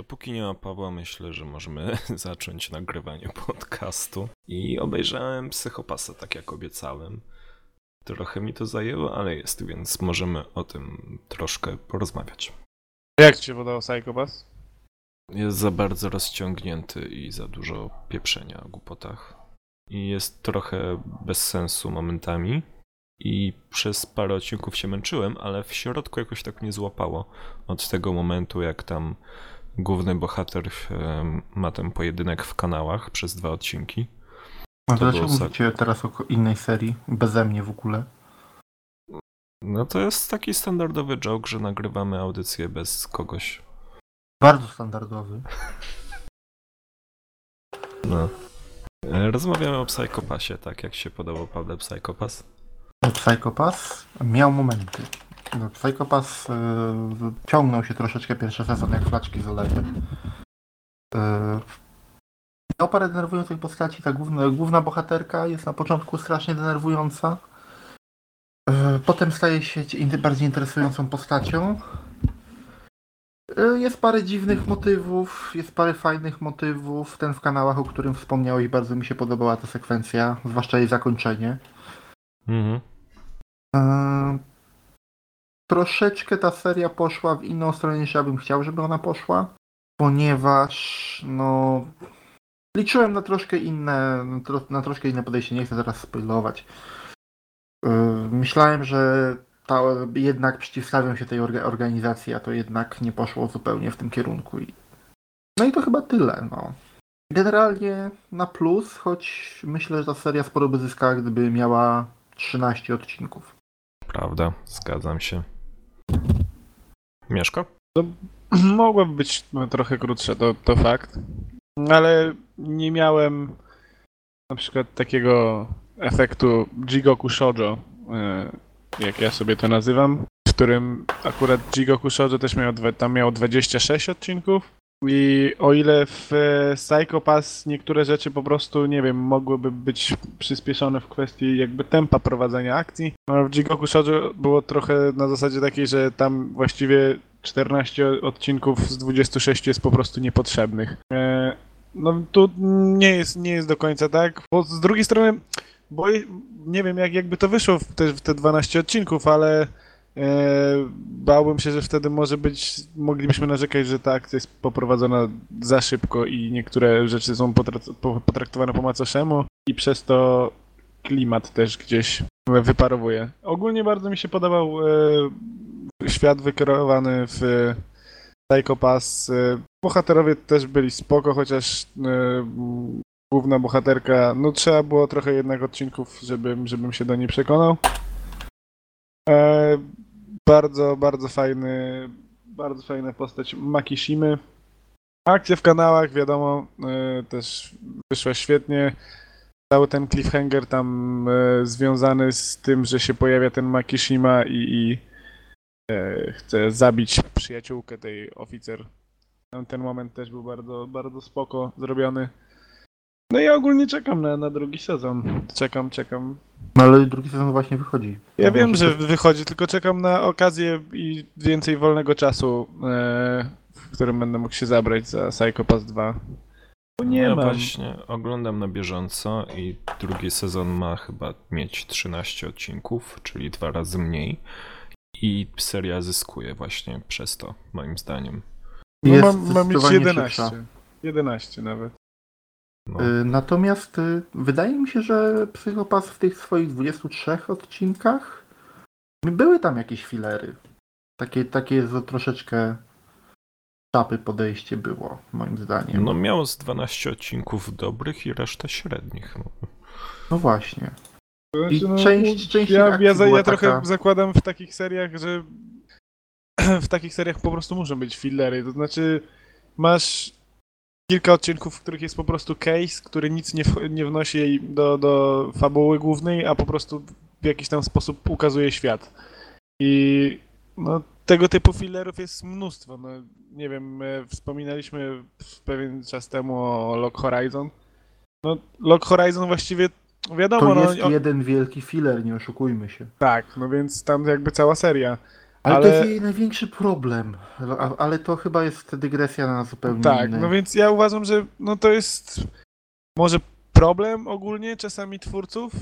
Dopóki nie ma Pawła, myślę, że możemy zacząć nagrywanie podcastu. I obejrzałem Psychopasa, tak jak obiecałem. Trochę mi to zajęło, ale jest, więc możemy o tym troszkę porozmawiać. Jak ci się podobał Psychopass? Jest za bardzo rozciągnięty i za dużo pieprzenia o głupotach. I jest trochę bez sensu momentami. I przez parę odcinków się męczyłem, ale w środku jakoś tak mnie złapało. Od tego momentu, jak tam główny bohater ma ten pojedynek w kanałach przez dwa odcinki. A To dlaczego mówicie teraz o innej serii? Beze mnie w ogóle. No to jest taki standardowy joke, że nagrywamy audycję bez kogoś. Bardzo standardowy. No. Rozmawiamy o Psychopasie, tak jak się podobał Pawle Psychopas. Psychopass miał momenty. No, Psychopass y, ciągnął się troszeczkę pierwszy sezon jak flaczki z olejem. Y, miał parę denerwujących postaci. Ta główna, główna bohaterka jest na początku strasznie denerwująca. Y, potem staje się bardziej interesującą postacią. Y, Jest parę dziwnych motywów, jest parę fajnych motywów. Ten w kanałach, o którym wspomniałeś, bardzo mi się podobała ta sekwencja, zwłaszcza jej zakończenie. Mhm. Troszeczkę ta seria poszła w inną stronę niż ja bym chciał, żeby ona poszła, ponieważ no liczyłem na troszkę inne, na, tro, na troszkę inne podejście, nie chcę teraz spoilować. Eee, Myślałem, że ta, jednak przeciwstawią się tej orga, organizacji, a to jednak nie poszło zupełnie w tym kierunku. I... No i to chyba tyle, no. Generalnie na plus, choć myślę, że ta seria sporo by zyskała, gdyby miała 13 odcinków. Prawda, zgadzam się. Mieszko? Mogłoby być no, trochę krótsze, to, to fakt. Ale nie miałem na przykład takiego efektu Jigoku Shoujo, e, jak ja sobie to nazywam, w którym akurat Jigoku Shoujo też miał, tam miał 26 odcinków. I o ile w e, Psycho Pass niektóre rzeczy po prostu, nie wiem, mogłyby być przyspieszone w kwestii jakby tempa prowadzenia akcji, no w Jigoku Shoujo było trochę na zasadzie takiej, że tam właściwie 14 odcinków z 26 jest po prostu niepotrzebnych. E, no tu nie jest, nie jest do końca tak, bo z drugiej strony, bo nie wiem jak, jakby to wyszło w te, w te 12 odcinków, ale bałbym się, że wtedy może być, moglibyśmy narzekać, że ta akcja jest poprowadzona za szybko i niektóre rzeczy są potra- po- potraktowane po macoszemu i przez to klimat też gdzieś wyparowuje. Ogólnie bardzo mi się podobał e, świat wykreowany w Psycho Pass. E, Bohaterowie też byli spoko, chociaż e, główna bohaterka, no trzeba było trochę jednak odcinków, żebym, żebym się do niej przekonał. Bardzo, bardzo fajny, bardzo fajna postać Makishimy. Akcja w kanałach, wiadomo, e, też wyszła świetnie. Cały ten cliffhanger tam e, związany z tym, że się pojawia ten Makishima i, i e, chce zabić przyjaciółkę tej oficer. Ten moment też był bardzo, bardzo spoko zrobiony. No i ogólnie czekam na, na drugi sezon. Czekam, czekam. No ale drugi sezon właśnie wychodzi. Ja No, wiem, może że wychodzi, tylko czekam na okazję i więcej wolnego czasu, e, w którym będę mógł się zabrać za Psycho Pass 2. Bo nie ja mam. właśnie oglądam na bieżąco i drugi sezon ma chyba mieć 13 odcinków, czyli dwa razy mniej. I seria zyskuje właśnie przez to, moim zdaniem. No, Jest mam, mam mieć zdecydowanie 11. szybsza. 11 nawet. No. Y, Natomiast y, wydaje mi się, że Psychopass w tych swoich 23 odcinkach były tam jakieś filery. Takie, takie troszeczkę czapy podejście było, moim zdaniem. no miało z 12 odcinków dobrych i resztę średnich. No. No właśnie. Znaczy, I część- część ja, akcji ja, za- była ja trochę taka- zakładam w takich seriach, że w takich seriach po prostu muszą być fillery. To znaczy, masz kilka odcinków, w których jest po prostu case, który nic nie, w, nie wnosi jej do, do fabuły głównej, a po prostu w jakiś tam sposób ukazuje świat. I no, tego typu fillerów jest mnóstwo. No, nie wiem, wspominaliśmy pewien czas temu o Lock Horizon. No, Lock Horizon właściwie wiadomo, To no, jest o- jeden wielki filler, nie oszukujmy się. tak, no więc tam jakby cała seria. Ale, Ale- to jest jej największy problem. A- Ale to chyba jest dygresja na zupełnie Tak, no więc ja uważam, że no to jest może problem ogólnie czasami twórców.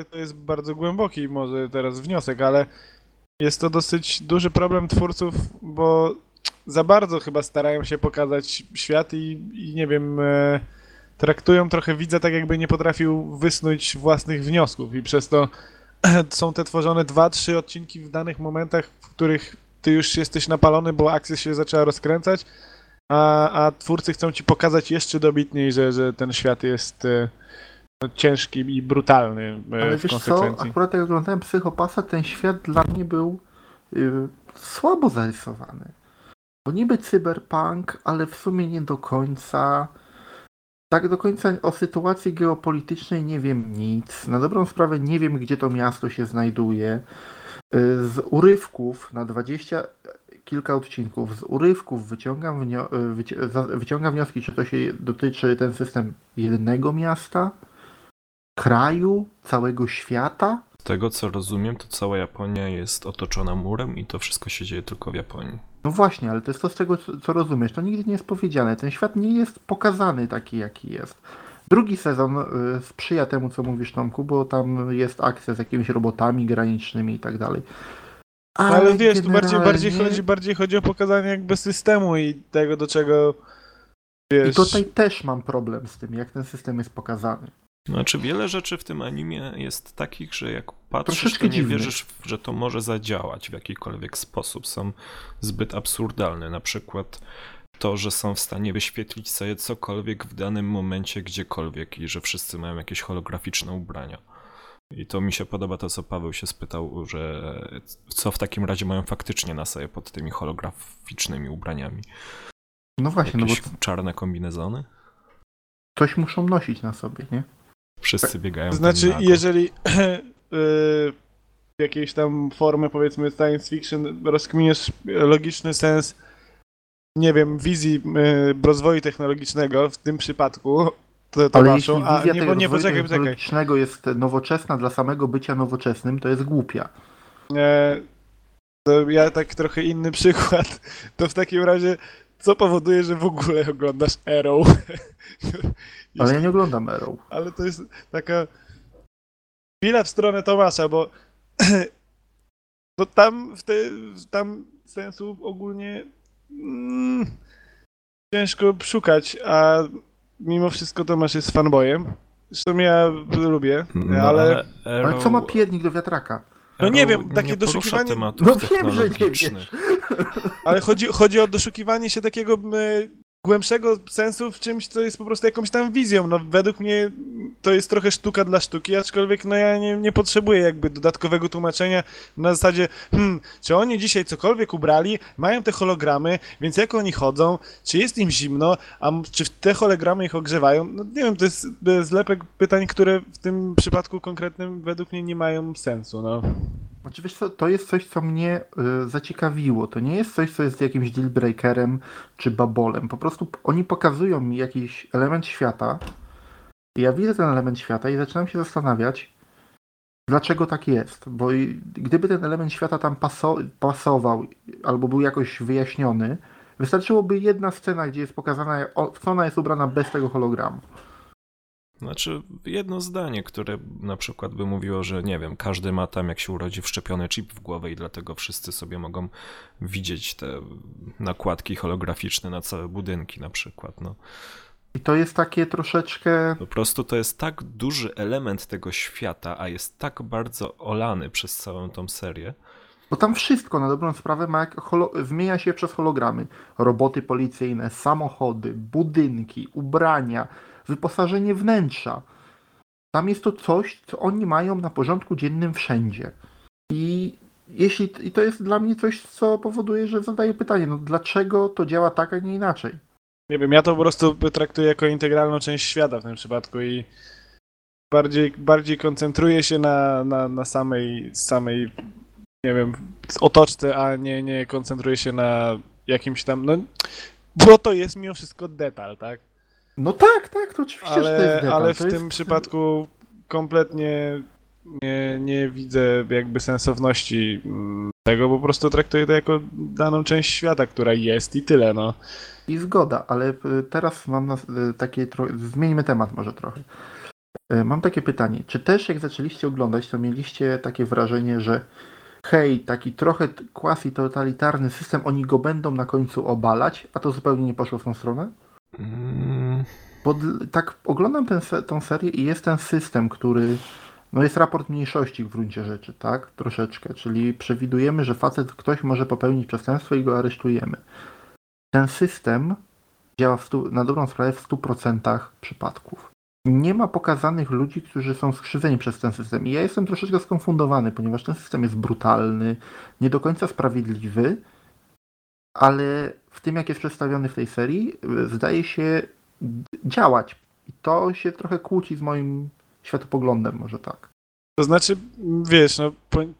e, To jest bardzo głęboki może teraz wniosek, ale jest to dosyć duży problem twórców, bo za bardzo chyba starają się pokazać świat i, i nie wiem, e, traktują trochę widza tak jakby nie potrafił wysnuć własnych wniosków i przez to są te tworzone dwa, trzy odcinki w danych momentach, w których ty już jesteś napalony, bo akcja się zaczęła rozkręcać, a, a twórcy chcą ci pokazać jeszcze dobitniej, że, że ten świat jest e, no, ciężki i brutalny e, Ale w wiesz co, akurat jak oglądałem Psychopasa, ten świat dla mnie był y, słabo zarysowany. Bo niby cyberpunk, ale w sumie nie do końca. Tak do końca o sytuacji geopolitycznej nie wiem nic. Na dobrą sprawę nie wiem, gdzie to miasto się znajduje. Y, Z urywków na 20 kilka odcinków, z urywków wyciągam, y, wyciągam wnioski, czy to się dotyczy ten system jednego miasta, kraju, całego świata. Z tego co rozumiem, to cała Japonia jest otoczona murem i to wszystko się dzieje tylko w Japonii. No właśnie, ale to jest to z tego, co rozumiesz. To nigdy nie jest powiedziane. Ten świat nie jest pokazany taki, jaki jest. Drugi sezon y, sprzyja temu, co mówisz, Tomku, bo tam jest akcja z jakimiś robotami granicznymi i tak dalej. No, ale wiesz, tu bardziej, generalnie- bardziej, chodzi, bardziej chodzi o pokazanie jakby systemu i tego, do czego I wiesz... tutaj też mam problem z tym, jak ten system jest pokazany. Znaczy, wiele rzeczy w tym animie jest takich, że jak patrzysz, to nie dziwnych. wierzysz, że to może zadziałać w jakikolwiek sposób. Są zbyt absurdalne. Na przykład to, że są w stanie wyświetlić sobie cokolwiek w danym momencie, gdziekolwiek i że wszyscy mają jakieś holograficzne ubrania. I to mi się podoba to, co Paweł się spytał, że co w takim razie mają faktycznie na sobie pod tymi holograficznymi ubraniami. No właśnie, no bo Jakieś czarne kombinezony? coś muszą nosić na sobie, nie? Wszyscy biegają To tam znaczy, jeżeli y, jakiejś tam formy, powiedzmy, science fiction rozkminiesz logiczny sens, nie wiem, wizji y, rozwoju technologicznego w tym przypadku, to, to Ale waszą, jeśli a wizja nie, tego bo nie, rozwoju poczekaj, poczekaj. technologicznego jest nowoczesna dla samego bycia nowoczesnym, to jest głupia. E, to ja tak trochę inny przykład. To w takim razie, co powoduje, że w ogóle oglądasz Arrow? Ale ja nie oglądam Arrow. Ale to jest taka chwila w stronę Tomasza, bo no tam w te, tam sensu ogólnie mm, ciężko szukać, a mimo wszystko Tomasz jest fanboyem. Zresztą ja lubię, No, ale Ale co ma piernik do wiatraka? No nie wiem, takie nie doszukiwanie- No wiem, że nie technologicznych. Ale chodzi, chodzi o doszukiwanie się takiego e, głębszego sensu w czymś, co jest po prostu jakąś tam wizją. No według mnie to jest trochę sztuka dla sztuki, aczkolwiek no ja nie, nie potrzebuję jakby dodatkowego tłumaczenia na zasadzie, hmm, czy oni dzisiaj cokolwiek ubrali, mają te hologramy, więc jak oni chodzą, czy jest im zimno, a czy te hologramy ich ogrzewają? No nie wiem, to jest zlepek pytań, które w tym przypadku konkretnym według mnie nie mają sensu, no. Znaczy, wiesz co, to jest coś, co mnie y, zaciekawiło. To nie jest coś, co jest jakimś dealbreakerem czy babolem. Po prostu oni pokazują mi jakiś element świata. Ja widzę ten element świata i zaczynam się zastanawiać, dlaczego tak jest. Bo i, gdyby ten element świata tam paso pasował albo był jakoś wyjaśniony, wystarczyłoby jedna scena, gdzie jest pokazana, o- co ona jest ubrana bez tego hologramu. Znaczy, jedno zdanie, które na przykład by mówiło, że nie wiem, każdy ma tam, jak się urodzi, wszczepiony chip w głowę i dlatego wszyscy sobie mogą widzieć te nakładki holograficzne na całe budynki na przykład. No. I to jest takie troszeczkę. Po prostu to jest tak duży element tego świata, a jest tak bardzo olany przez całą tą serię. Bo tam wszystko na dobrą sprawę ma jak holo- zmienia się przez hologramy. Roboty policyjne, samochody, budynki, ubrania, wyposażenie wnętrza. Tam jest to coś, co oni mają na porządku dziennym wszędzie. I jeśli i to jest dla mnie coś, co powoduje, że zadaję pytanie, no dlaczego to działa tak, a nie inaczej? Nie wiem, ja to po prostu traktuję jako integralną część świata w tym przypadku i bardziej, bardziej koncentruję się na, na, na samej, samej, nie wiem, otoczce, a nie, nie koncentruję się na jakimś tam, no, bo to jest mimo wszystko detal, tak? No tak, tak, to oczywiście, że to jest Ale, ale w tym przypadku kompletnie nie, nie widzę jakby sensowności mm, tego, po prostu traktuję to jako daną część świata, która jest i tyle, no. I zgoda, ale y, teraz mam na, y, takie tro... zmieńmy temat może trochę. Y, Mam takie pytanie, czy też jak zaczęliście oglądać, to mieliście takie wrażenie, że hej, taki trochę t- quasi-totalitarny system, oni go będą na końcu obalać, a to zupełnie nie poszło w tą stronę? Dl- tak oglądam tę serię i jest ten system, który no jest raport mniejszości w gruncie rzeczy, tak? Troszeczkę, czyli przewidujemy, że facet ktoś może popełnić przestępstwo i go aresztujemy. Ten system działa stu, na dobrą sprawę w 100% przypadków. Nie ma pokazanych ludzi, którzy są skrzywdzeni przez ten system. I ja jestem troszeczkę skonfundowany, ponieważ ten system jest brutalny, nie do końca sprawiedliwy, ale w tym, jak jest przedstawiony w tej serii, y, zdaje się działać. I to się trochę kłóci z moim światopoglądem, może tak. To znaczy, wiesz, no,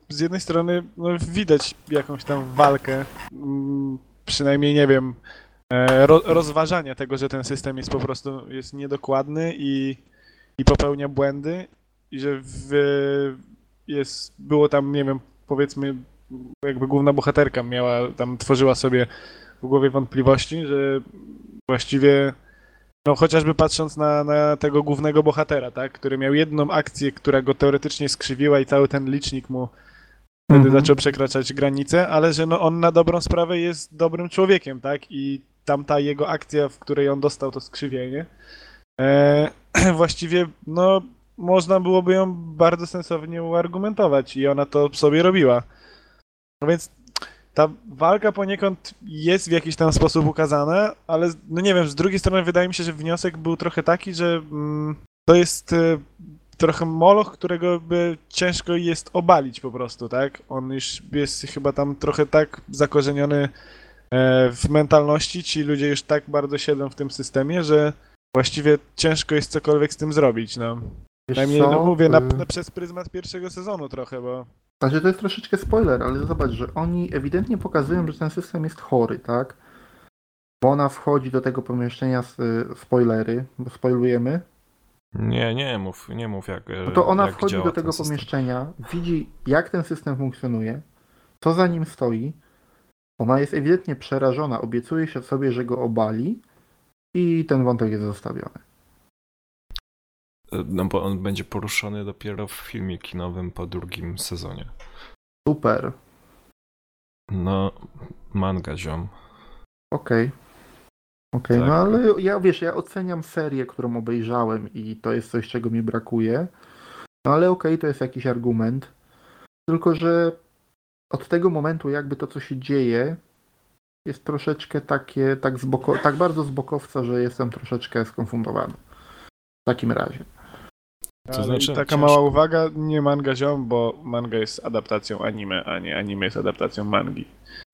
z jednej strony no, widać jakąś tam walkę, mm, przynajmniej nie wiem, e, ro, rozważania tego, że ten system jest po prostu jest niedokładny i, i popełnia błędy i że w, jest, było tam, nie wiem, powiedzmy, jakby główna bohaterka miała, tam tworzyła sobie w głowie wątpliwości, że właściwie no chociażby patrząc na, na tego głównego bohatera, tak, który miał jedną akcję, która go teoretycznie skrzywiła i cały ten licznik mu wtedy Mhm. zaczął przekraczać granice, ale że no on na dobrą sprawę jest dobrym człowiekiem, tak, i tamta jego akcja, w której on dostał to skrzywienie, e, właściwie no można byłoby ją bardzo sensownie uargumentować i ona to sobie robiła. No więc ta walka poniekąd jest w jakiś tam sposób ukazana, ale no nie wiem, z drugiej strony wydaje mi się, że wniosek był trochę taki, że mm, to jest e, trochę moloch, którego by ciężko jest obalić po prostu, tak? On już jest chyba tam trochę tak zakorzeniony e, w mentalności, ci ludzie już tak bardzo siedzą w tym systemie, że właściwie ciężko jest cokolwiek z tym zrobić, no. No mówię, na, Y, na, przez pryzmat pierwszego sezonu trochę, bo... Znaczy to jest troszeczkę spoiler, ale zobacz, że oni ewidentnie pokazują, że ten system jest chory, tak? Bo ona wchodzi do tego pomieszczenia z y, spoilery, bo spoilujemy. nie, nie mów, nie mów jak. No to ona jak wchodzi do tego pomieszczenia, widzi jak ten system funkcjonuje, co za nim stoi. Ona jest ewidentnie przerażona, obiecuje się sobie, że go obali i ten wątek jest zostawiony. No bo on będzie poruszony dopiero w filmie kinowym po drugim sezonie. Super, No, manga ziom. okej. Okej, Tak. no ale ja wiesz, ja oceniam serię, którą obejrzałem i to jest coś, czego mi brakuje. No ale okej, to jest jakiś argument. Tylko, że od tego momentu jakby to, co się dzieje, jest troszeczkę takie, tak, z boko, tak bardzo z bokowca, że jestem troszeczkę skonfundowany. W takim razie. Ale znaczy, taka ciężko- mała uwaga, nie manga ziom, bo manga jest adaptacją anime, a nie anime jest adaptacją mangi.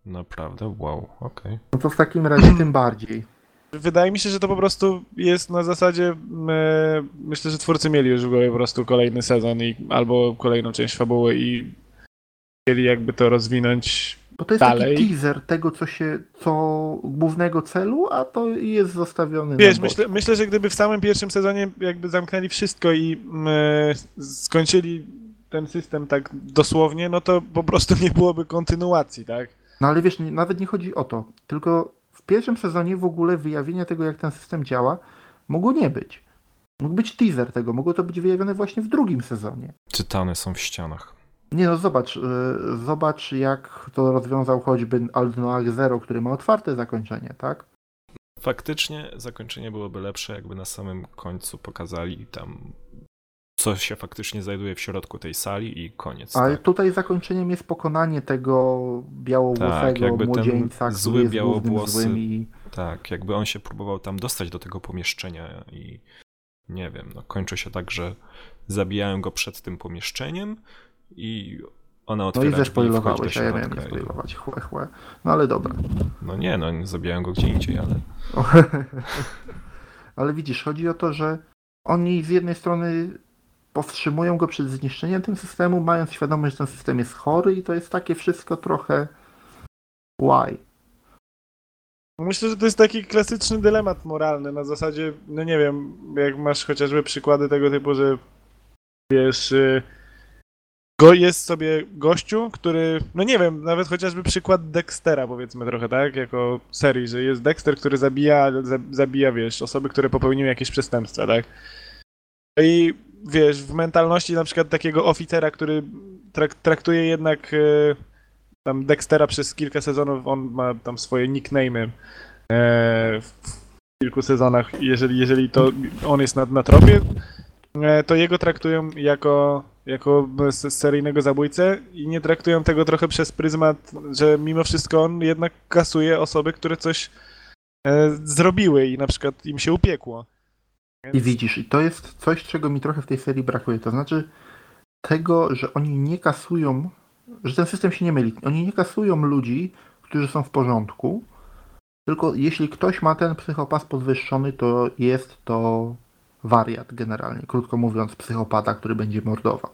Naprawdę? Wow, okej. No to w takim razie tym bardziej. Wydaje mi się, że to po prostu jest na zasadzie. e, myślę, że twórcy mieli już w głowie po prostu kolejny sezon i albo kolejną część fabuły i chcieli jakby to rozwinąć. Bo to jest Dalej. taki teaser tego, co się, co głównego celu, a to jest zostawiony Wiesz, na myślę, myślę, że gdyby w samym pierwszym sezonie jakby zamknęli wszystko i mm, e, skończyli ten system tak dosłownie, no to po prostu nie byłoby kontynuacji, tak? No ale wiesz, nie, nawet nie chodzi o to. Tylko w pierwszym sezonie w ogóle wyjawienia tego, jak ten system działa, mogło nie być. Mógł być teaser tego, mogło to być wyjawione właśnie w drugim sezonie. Tytany są w ścianach. Nie no, zobacz, yy, zobacz jak to rozwiązał choćby Aldnoach Zero, który ma otwarte zakończenie, tak? Faktycznie zakończenie byłoby lepsze, jakby na samym końcu pokazali tam, co się faktycznie znajduje w środku tej sali i koniec. Ale tak. tutaj zakończeniem jest pokonanie tego białowłosego Tak, młodzieńca, zły białowłosy- złym i... Tak, jakby on się próbował tam dostać do tego pomieszczenia i nie wiem, no kończy się tak, że zabijają go przed tym pomieszczeniem i ona No otwiera i drzwi i zespoilowałeś, a ja miałem nie spoilować, chłe, chłe. No ale dobra. No nie, no zabijają go gdzie indziej, ale Ale widzisz, chodzi o to, że oni z jednej strony powstrzymują go przed zniszczeniem tym systemu, mając świadomość, że ten system jest chory i to jest takie wszystko trochę why. Myślę, że to jest taki klasyczny dylemat moralny na zasadzie, no nie wiem, jak masz chociażby przykłady tego typu, że wiesz, y, Go, jest sobie gościu, który, no nie wiem, nawet chociażby przykład Dextera powiedzmy trochę, tak, jako serii, że jest Dexter, który zabija, za, zabija, wiesz, osoby, które popełniły jakieś przestępstwa, tak. I wiesz, w mentalności na przykład takiego oficera, który trak, traktuje jednak e, tam Dextera przez kilka sezonów, on ma tam swoje nickname'y e, w kilku sezonach, jeżeli, jeżeli to on jest na, na tropie, e, to jego traktują jako, jako seryjnego zabójcę i nie traktują tego trochę przez pryzmat, że mimo wszystko on jednak kasuje osoby, które coś e, zrobiły i na przykład im się upiekło. Więc- I widzisz, i to jest coś, czego mi trochę w tej serii brakuje. To znaczy tego, że oni nie kasują, że ten system się nie myli. Oni nie kasują ludzi, którzy są w porządku, tylko jeśli ktoś ma ten psychopas podwyższony, to jest to wariat generalnie. Krótko mówiąc, psychopata, który będzie mordował.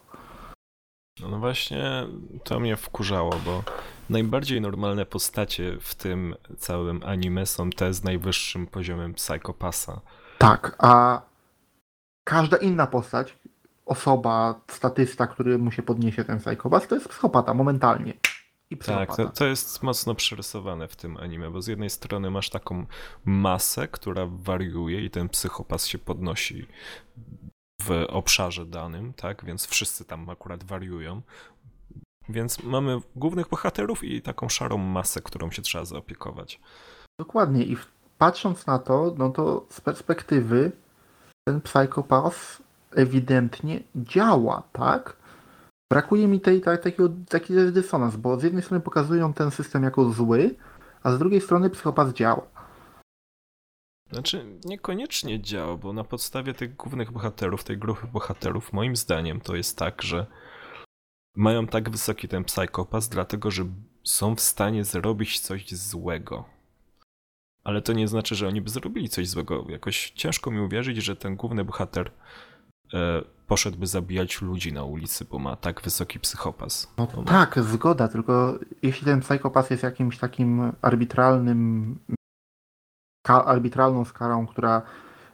No, no właśnie to mnie wkurzało, bo najbardziej normalne postacie w tym całym anime są te z najwyższym poziomem psychopasa. Tak, a każda inna postać, osoba, statysta, który mu się podniesie ten psychopas, to jest psychopata momentalnie. I psychopata. Tak, to, to jest mocno przerysowane w tym anime, bo z jednej strony masz taką masę, która wariuje i ten psychopas się podnosi w obszarze danym, tak, więc wszyscy tam akurat wariują. Więc mamy głównych bohaterów i taką szarą masę, którą się trzeba zaopiekować. Dokładnie i patrząc na to, no to z perspektywy ten psychopas ewidentnie działa, tak? Brakuje mi tej, tak, takiego, taki dysonans, bo z jednej strony pokazują ten system jako zły, a z drugiej strony psychopas działa. Znaczy, niekoniecznie działa, bo na podstawie tych głównych bohaterów, tej grupy bohaterów, moim zdaniem to jest tak, że mają tak wysoki ten psychopas, dlatego że są w stanie zrobić coś złego. Ale to nie znaczy, że oni by zrobili coś złego. Jakoś ciężko mi uwierzyć, że ten główny bohater poszedłby zabijać ludzi na ulicy, bo ma tak wysoki psychopas. No tak, zgoda, tylko jeśli ten psychopas jest jakimś takim arbitralnym, ka- arbitralną skarą, która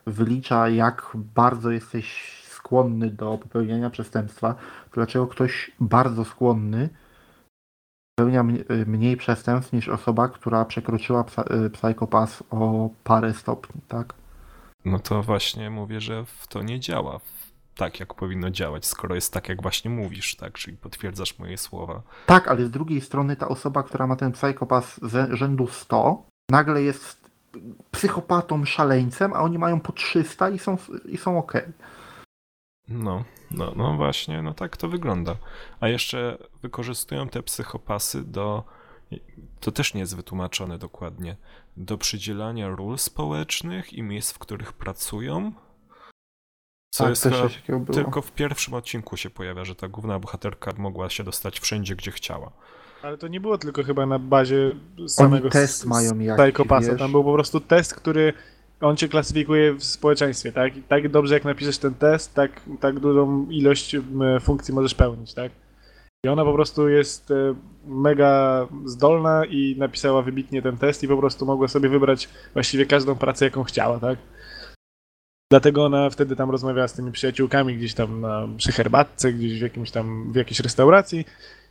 wylicza, jak bardzo jesteś skłonny do popełniania przestępstwa, to dlaczego ktoś bardzo skłonny popełnia mnie- mniej przestępstw niż osoba, która przekroczyła y, psychopas o parę stopni, tak? No to właśnie mówię, że w to nie działa tak, jak powinno działać, skoro jest tak, jak właśnie mówisz, tak? Czyli potwierdzasz moje słowa. Tak, ale z drugiej strony ta osoba, która ma ten psychopas ze rzędu 100, nagle jest psychopatą, szaleńcem, a oni mają po 300 i są, i są ok. No, no, no właśnie, no tak to wygląda. A jeszcze wykorzystują te psychopasy do. To też nie jest wytłumaczone dokładnie. Do przydzielania ról społecznych i miejsc, w których pracują. Co tak, jest chyba było. tylko w pierwszym odcinku się pojawia, że ta główna bohaterka mogła się dostać wszędzie, gdzie chciała. Ale to nie było tylko chyba na bazie samego test s- mają jakiś, wiesz? Tam był po prostu test, który on cię klasyfikuje w społeczeństwie, tak? I tak dobrze jak napiszesz ten test, tak, tak dużą ilość funkcji możesz pełnić, tak? I ona po prostu jest e, mega zdolna i napisała wybitnie ten test i po prostu mogła sobie wybrać właściwie każdą pracę, jaką chciała, tak? Dlatego ona wtedy tam rozmawiała z tymi przyjaciółkami gdzieś tam na, przy herbatce, gdzieś w jakimś tam, w jakiejś restauracji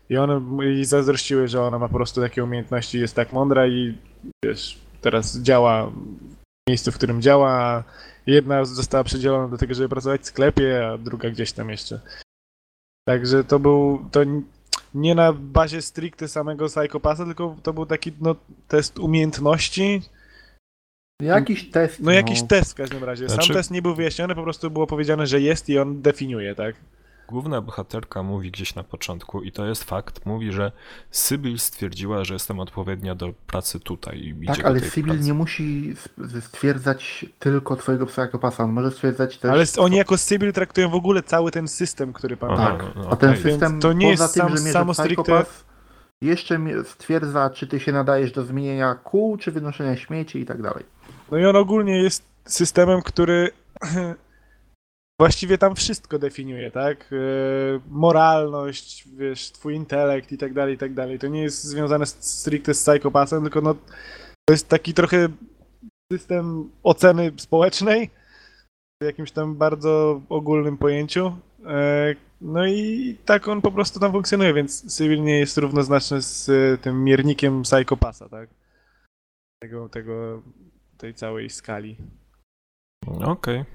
i one jej zazdrościły, że ona ma po prostu takie umiejętności, jest tak mądra i wiesz, teraz działa w miejscu, w którym działa, jedna została przydzielona do tego, żeby pracować w sklepie, a druga gdzieś tam jeszcze. Także to był, to nie na bazie stricte samego psychopasa, tylko to był taki, no, test umiejętności, Jakiś test. no jakiś test w każdym razie. Sam Znaczy- test nie był wyjaśniony, po prostu było powiedziane, że jest i on definiuje, tak? Główna bohaterka mówi gdzieś na początku, i to jest fakt, mówi, że Sybil stwierdziła, że jestem odpowiednia do pracy tutaj Tak, ale Sybil pracy. nie musi stwierdzać tylko twojego psychopasa, on może stwierdzać też... Ale oni jako Sybil traktują w ogóle cały ten system, który pan Aha, Tak, no, no, a ten system Więc to nie poza jest tym, sam- że samo stricte- jeszcze stwierdza, czy ty się nadajesz do zmienienia kół, czy wynoszenia śmieci i tak dalej. No i on ogólnie jest systemem, który właściwie tam wszystko definiuje, tak? E, Moralność, wiesz, twój intelekt i tak dalej, i tak dalej. To nie jest związane stricte z psychopasem, tylko no, to jest taki trochę system oceny społecznej w jakimś tam bardzo ogólnym pojęciu, e, No i tak on po prostu tam funkcjonuje, więc Sybil nie jest równoznaczny z tym miernikiem Psychopasa, tak? Tego, tego, tej całej skali. Okej.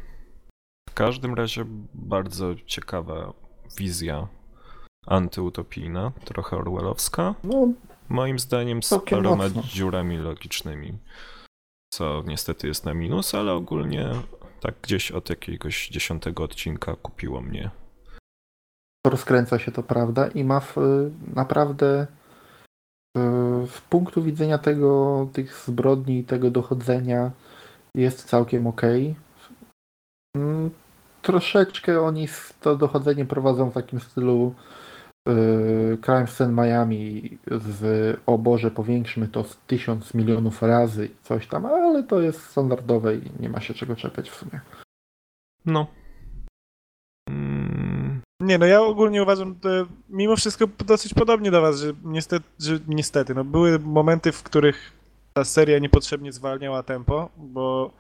W każdym razie bardzo ciekawa wizja antyutopijna, trochę orwellowska. No, Moim zdaniem z paroma mocno. dziurami logicznymi, co niestety jest na minus, ale ogólnie tak gdzieś od jakiegoś dziesiątego odcinka kupiło mnie. rozkręca się to, prawda, i ma w, naprawdę y, z punktu widzenia tego, tych zbrodni i tego dochodzenia jest całkiem okej. Mm, Troszeczkę oni to dochodzenie prowadzą w takim stylu y, Crime Scene Miami z o Boże, powiększmy to z tysiąc milionów razy i coś tam, ale to jest standardowe i nie ma się czego czepiać w sumie. No. Nie, no ja ogólnie uważam, mimo wszystko dosyć podobnie do was, że niestety, że niestety, no były momenty, w których ta seria niepotrzebnie zwalniała tempo, bo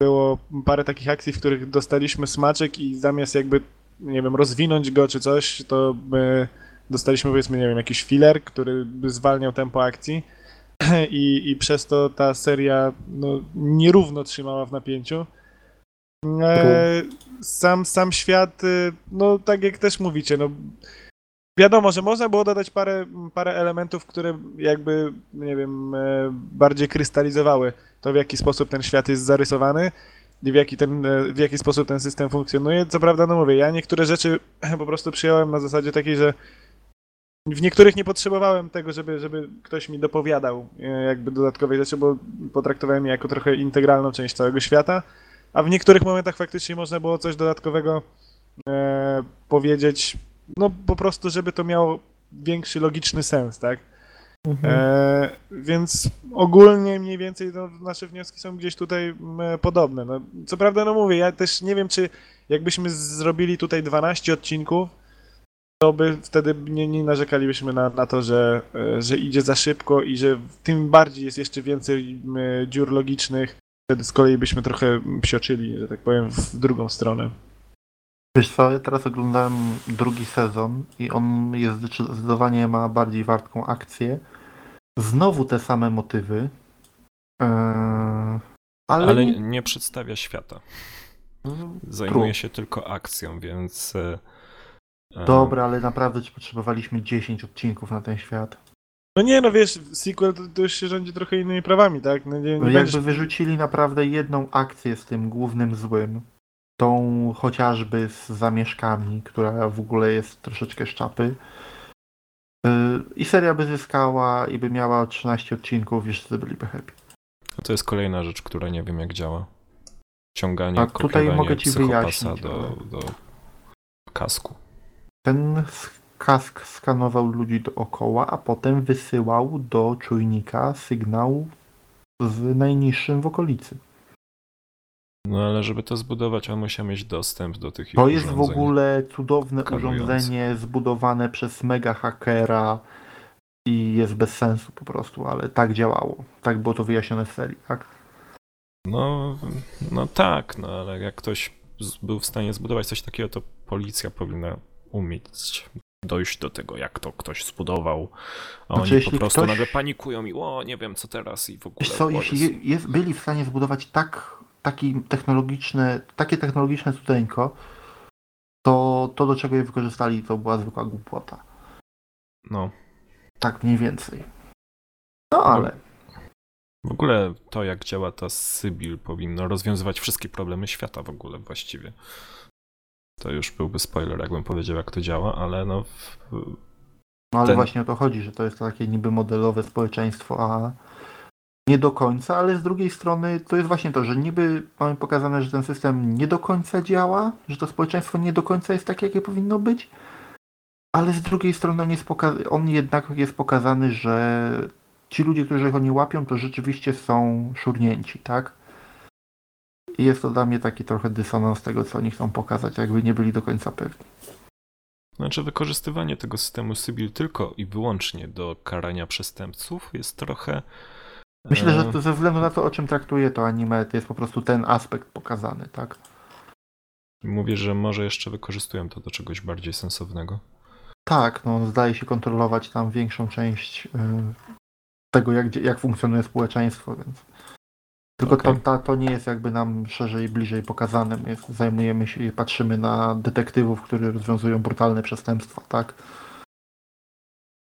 było parę takich akcji, w których dostaliśmy smaczek i zamiast jakby, nie wiem, rozwinąć go czy coś, to my dostaliśmy powiedzmy, nie wiem, jakiś filler, który by zwalniał tempo akcji i, i przez to ta seria no, nierówno trzymała w napięciu. E, sam, sam świat, y, no tak jak też mówicie, no wiadomo, że można było dodać parę, parę elementów, które jakby, nie wiem, e, bardziej krystalizowały to, w jaki sposób ten świat jest zarysowany i w jaki, ten, e, w jaki sposób ten system funkcjonuje. Co prawda, no mówię, ja niektóre rzeczy po prostu przyjąłem na zasadzie takiej, że w niektórych nie potrzebowałem tego, żeby, żeby ktoś mi dopowiadał e, jakby dodatkowej rzeczy, bo potraktowałem je jako trochę integralną część całego świata. A w niektórych momentach faktycznie można było coś dodatkowego e, powiedzieć, no po prostu, żeby to miało większy logiczny sens, tak? E, więc ogólnie mniej więcej no, nasze wnioski są gdzieś tutaj m, podobne. No, co prawda, no mówię, ja też nie wiem, czy jakbyśmy zrobili tutaj 12 odcinków, to by wtedy nie, nie narzekalibyśmy na, na to, że, e, że idzie za szybko i że tym bardziej jest jeszcze więcej dziur logicznych. Wtedy z kolei byśmy trochę psioczyli, że tak powiem, w drugą stronę. Wiesz co, ja teraz oglądałem drugi sezon i on jest zdecydowanie ma bardziej wartką akcję. Znowu te same motywy. Eee, ale, ale nie- nie przedstawia świata. Zajmuje się tylko akcją, więc. e, e, Dobra, ale naprawdę czy potrzebowaliśmy 10 odcinków na ten świat? No nie, no wiesz, sequel to, to już się rządzi trochę innymi prawami, tak? No nie, nie No jakby będziesz... wyrzucili naprawdę jedną akcję z tym głównym złym, tą chociażby z zamieszkami, która w ogóle jest troszeczkę szczapy. Yy, I seria by zyskała i by miała 13 odcinków, wszyscy byliby happy. To jest kolejna rzecz, która nie wiem jak działa. Ciąganie, A tutaj mogę ci wyjaśnić, do, ale- do kasku. Ten kask skanował ludzi dookoła, a potem wysyłał do czujnika sygnał z najniższym w okolicy. No ale żeby to zbudować, on musiał mieć dostęp do tych To jest w ogóle cudowne Karujące. urządzenie zbudowane przez mega hakera i jest bez sensu po prostu, ale tak działało. Tak było to wyjaśnione w serii, tak? No, no tak, no ale jak ktoś był w stanie zbudować coś takiego, to policja powinna umieć dojść do tego, jak to ktoś zbudował, a Znaczy, oni po prostu ktoś- nagle panikują i o, nie wiem co teraz i w ogóle. Wiesz co, jeśli jest- je- jest, byli w stanie zbudować tak, taki technologiczne, takie technologiczne cudeńko, to to, do czego je wykorzystali, to była zwykła głupota. No, Tak mniej więcej. No ale w ogóle to, jak działa ta Sybil, powinno rozwiązywać wszystkie problemy świata w ogóle właściwie. To już byłby spoiler, jakbym powiedział, jak to działa, ale no. W, No ale Ten- właśnie o to chodzi, że to jest takie niby modelowe społeczeństwo, a nie do końca, ale z drugiej strony to jest właśnie to, że niby mamy pokazane, że ten system nie do końca działa, że to społeczeństwo nie do końca jest takie, jakie powinno być, ale z drugiej strony on, jest poka- on jednak jest pokazany, że ci ludzie, którzy ich oni łapią, to rzeczywiście są szurnięci, tak? I jest to dla mnie taki trochę dysonans tego, co oni chcą pokazać, jakby nie byli do końca pewni. Znaczy, wykorzystywanie tego systemu Sybil tylko i wyłącznie do karania przestępców jest trochę. Myślę, e, że to ze względu na to, o czym traktuje to anime, to jest po prostu ten aspekt pokazany, tak? Mówię, że może jeszcze wykorzystują to do czegoś bardziej sensownego. Tak, no zdaje się kontrolować tam większą część y, tego, jak, jak funkcjonuje społeczeństwo, więc. Tylko Okej. to, to nie jest jakby nam szerzej, bliżej pokazane. My zajmujemy się i patrzymy na detektywów, którzy rozwiązują brutalne przestępstwa, tak?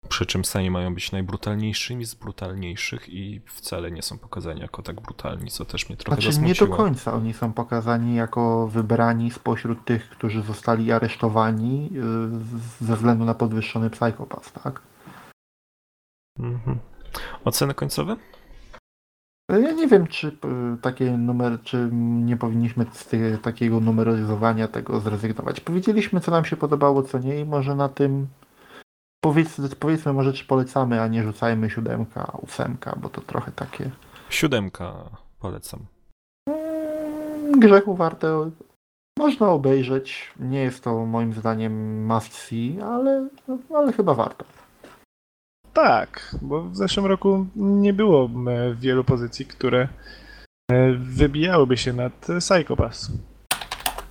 Przy czym sami mają być najbrutalniejszymi z brutalniejszych i wcale nie są pokazani jako tak brutalni, co też mnie trochę Znaczy nie do zasmuciło. końca oni są pokazani jako wybrani spośród tych, którzy zostali aresztowani y, ze względu na podwyższony psychopas, tak? Mhm. Oceny końcowe? Ja nie wiem, czy y, takie numer, czy nie powinniśmy z takiego numeryzowania tego zrezygnować. Powiedzieliśmy, co nam się podobało, co nie i może na tym powiedz, powiedzmy może, czy polecamy, a nie rzucajmy siódemka, ósemka, bo to trochę takie Siódemka polecam. mm, grzechu warte. Można obejrzeć. Nie jest to moim zdaniem must see, ale, ale chyba warto. Tak, bo w zeszłym roku nie było wielu pozycji, które e, wybijałyby się nad Psychopass.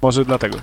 Może dlatego.